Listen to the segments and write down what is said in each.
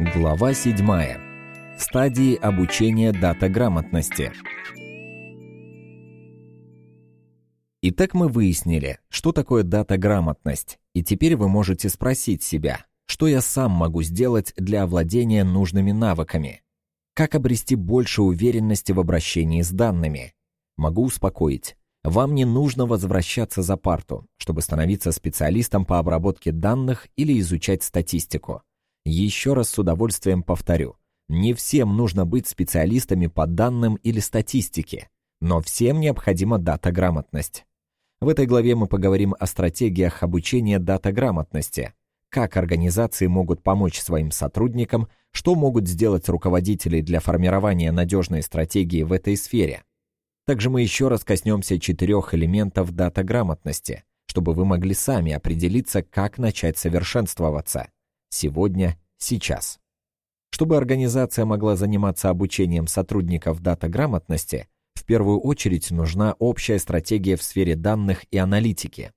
Глава 7. Стадии обучения датаграмотности. Итак, мы выяснили, что такое датаграмотность, и теперь вы можете спросить себя, что я сам могу сделать для овладения нужными навыками? Как обрести больше уверенности в обращении с данными? Могу успокоить. Вам не нужно возвращаться за парту, чтобы становиться специалистом по обработке данных или изучать статистику. Еще раз с удовольствием повторю. Не всем нужно быть специалистами по данным или статистике, но всем необходима дата-грамотность. В этой главе мы поговорим о стратегиях обучения дата-грамотности, как организации могут помочь своим сотрудникам, что могут сделать руководители для формирования надежной стратегии в этой сфере. Также мы еще раз коснемся четырех элементов дата-грамотности, чтобы вы могли сами определиться, как начать совершенствоваться сегодня, сейчас. Чтобы организация могла заниматься обучением сотрудников дата-грамотности, в первую очередь нужна общая стратегия в сфере данных и аналитики.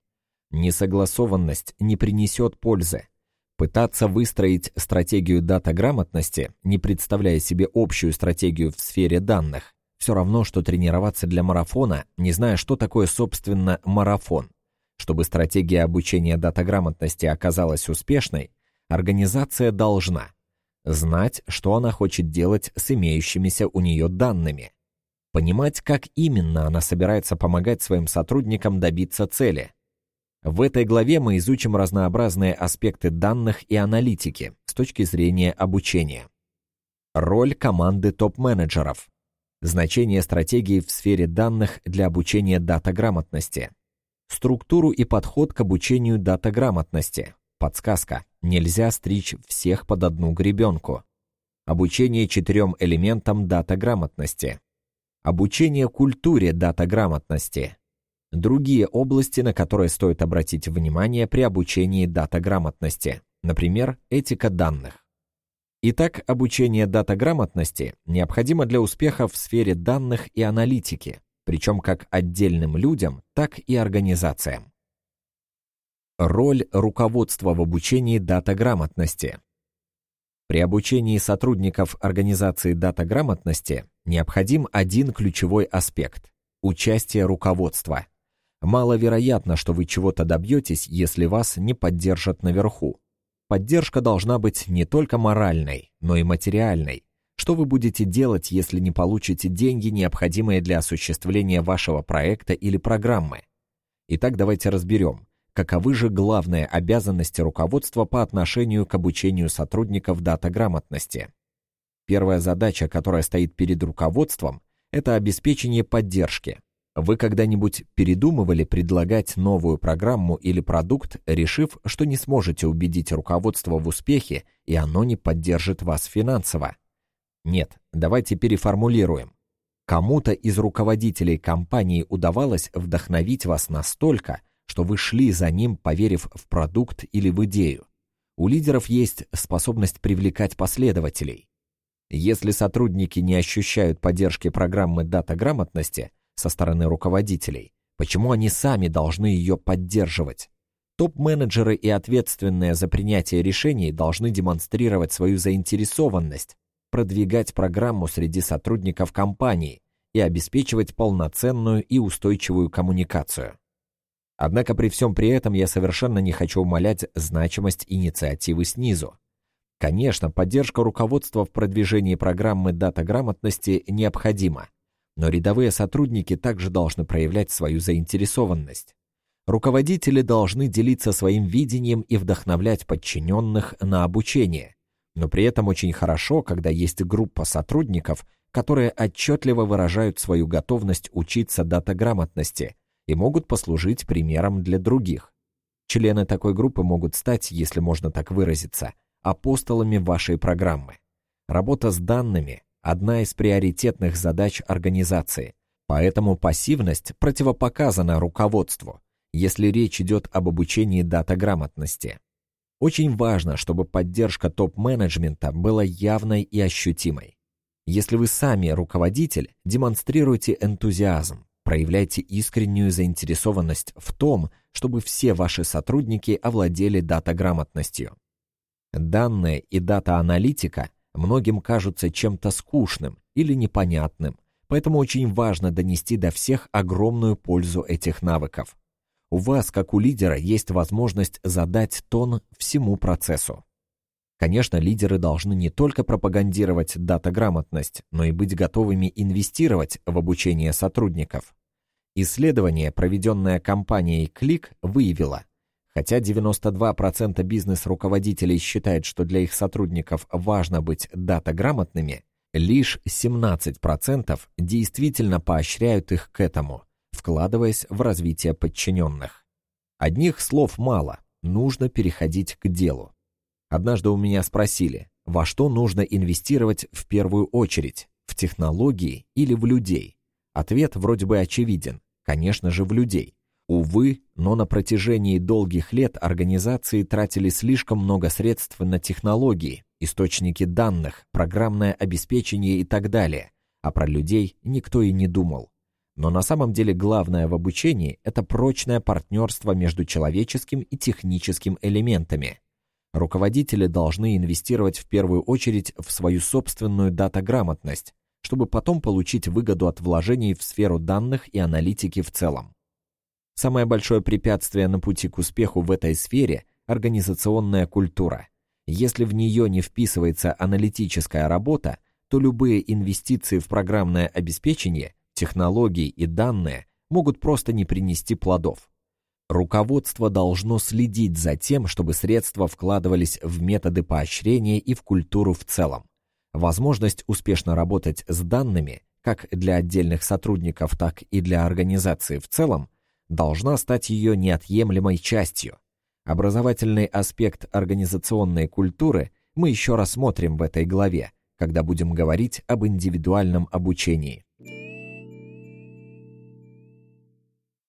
Несогласованность не принесет пользы. Пытаться выстроить стратегию дата-грамотности, не представляя себе общую стратегию в сфере данных, все равно, что тренироваться для марафона, не зная, что такое, собственно, марафон. Чтобы стратегия обучения дата-грамотности оказалась успешной, Организация должна знать, что она хочет делать с имеющимися у нее данными, понимать, как именно она собирается помогать своим сотрудникам добиться цели. В этой главе мы изучим разнообразные аспекты данных и аналитики с точки зрения обучения. Роль команды топ-менеджеров. Значение стратегии в сфере данных для обучения дата-грамотности. Структуру и подход к обучению дата-грамотности. Подсказка. Нельзя стричь всех под одну гребенку. Обучение четырем элементам дата-грамотности. Обучение культуре дата-грамотности. Другие области, на которые стоит обратить внимание при обучении дата-грамотности. Например, этика данных. Итак, обучение дата-грамотности необходимо для успеха в сфере данных и аналитики, причем как отдельным людям, так и организациям. Роль руководства в обучении дата-грамотности. При обучении сотрудников организации дата-грамотности необходим один ключевой аспект – участие руководства. Маловероятно, что вы чего-то добьетесь, если вас не поддержат наверху. Поддержка должна быть не только моральной, но и материальной. Что вы будете делать, если не получите деньги, необходимые для осуществления вашего проекта или программы? Итак, давайте разберем, каковы же главные обязанности руководства по отношению к обучению сотрудников дата-грамотности. Первая задача, которая стоит перед руководством, это обеспечение поддержки. Вы когда-нибудь передумывали предлагать новую программу или продукт, решив, что не сможете убедить руководство в успехе, и оно не поддержит вас финансово? Нет, давайте переформулируем. Кому-то из руководителей компании удавалось вдохновить вас настолько, что вы шли за ним, поверив в продукт или в идею. У лидеров есть способность привлекать последователей. Если сотрудники не ощущают поддержки программы дата-грамотности со стороны руководителей, почему они сами должны ее поддерживать? Топ-менеджеры и ответственные за принятие решений должны демонстрировать свою заинтересованность, продвигать программу среди сотрудников компании и обеспечивать полноценную и устойчивую коммуникацию. Однако при всем при этом я совершенно не хочу умалять значимость инициативы снизу. Конечно, поддержка руководства в продвижении программы дата-грамотности необходима, но рядовые сотрудники также должны проявлять свою заинтересованность. Руководители должны делиться своим видением и вдохновлять подчиненных на обучение. Но при этом очень хорошо, когда есть группа сотрудников, которые отчетливо выражают свою готовность учиться дата-грамотности – и могут послужить примером для других. Члены такой группы могут стать, если можно так выразиться, апостолами вашей программы. Работа с данными – одна из приоритетных задач организации, поэтому пассивность противопоказана руководству, если речь идет об обучении дата-грамотности. Очень важно, чтобы поддержка топ-менеджмента была явной и ощутимой. Если вы сами руководитель, демонстрируйте энтузиазм, Проявляйте искреннюю заинтересованность в том, чтобы все ваши сотрудники овладели датаграмотностью. Данные и дата-аналитика многим кажутся чем-то скучным или непонятным, поэтому очень важно донести до всех огромную пользу этих навыков. У вас, как у лидера, есть возможность задать тон всему процессу. Конечно, лидеры должны не только пропагандировать дата-грамотность, но и быть готовыми инвестировать в обучение сотрудников. Исследование, проведенное компанией Click, выявило, хотя 92% бизнес-руководителей считают, что для их сотрудников важно быть дата-грамотными, лишь 17% действительно поощряют их к этому, вкладываясь в развитие подчиненных. Одних слов мало, нужно переходить к делу. Однажды у меня спросили, во что нужно инвестировать в первую очередь, в технологии или в людей? Ответ вроде бы очевиден, конечно же, в людей. Увы, но на протяжении долгих лет организации тратили слишком много средств на технологии, источники данных, программное обеспечение и так далее, а про людей никто и не думал. Но на самом деле главное в обучении – это прочное партнерство между человеческим и техническим элементами – Руководители должны инвестировать в первую очередь в свою собственную датаграмотность, чтобы потом получить выгоду от вложений в сферу данных и аналитики в целом. Самое большое препятствие на пути к успеху в этой сфере – организационная культура. Если в нее не вписывается аналитическая работа, то любые инвестиции в программное обеспечение, технологии и данные могут просто не принести плодов. Руководство должно следить за тем, чтобы средства вкладывались в методы поощрения и в культуру в целом. Возможность успешно работать с данными, как для отдельных сотрудников, так и для организации в целом, должна стать ее неотъемлемой частью. Образовательный аспект организационной культуры мы еще рассмотрим в этой главе, когда будем говорить об индивидуальном обучении.